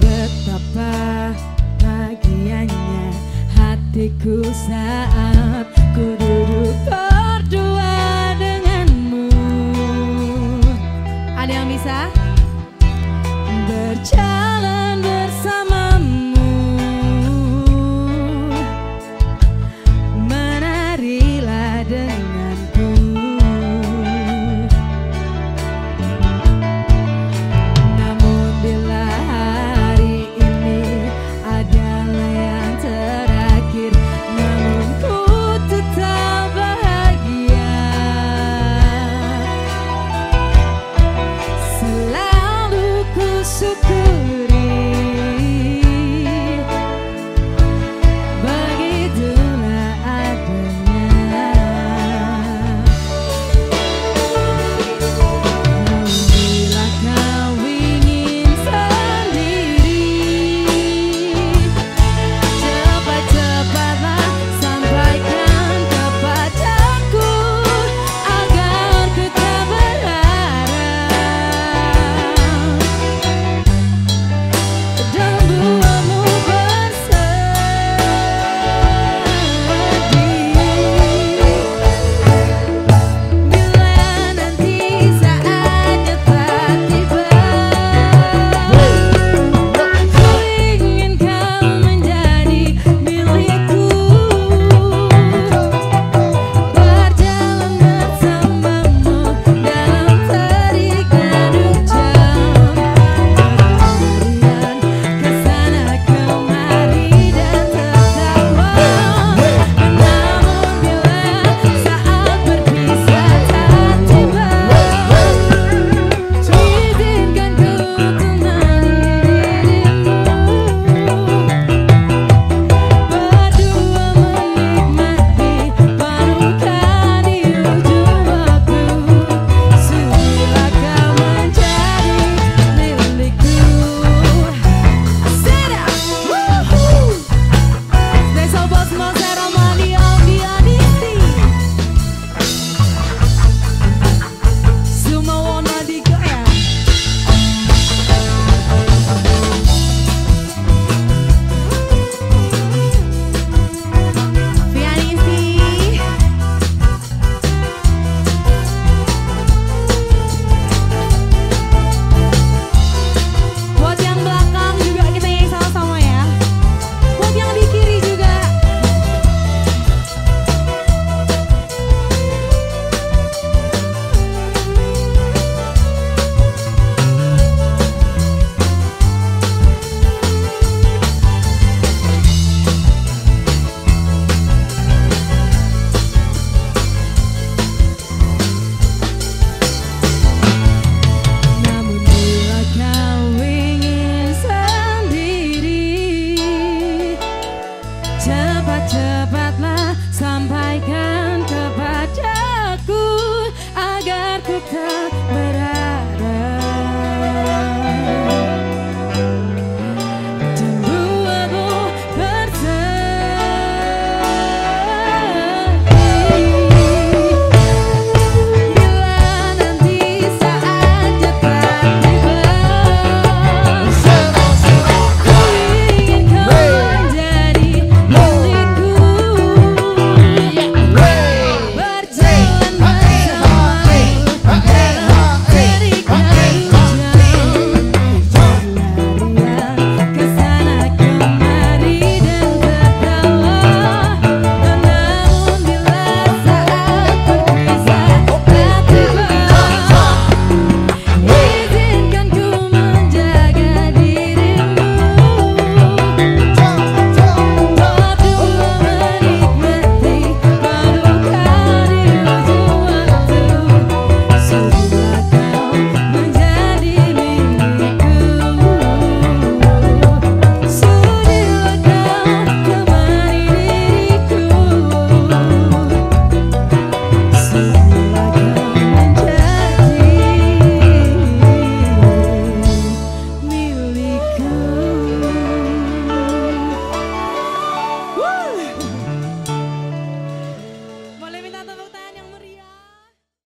Betapa bahagianya hatiku saat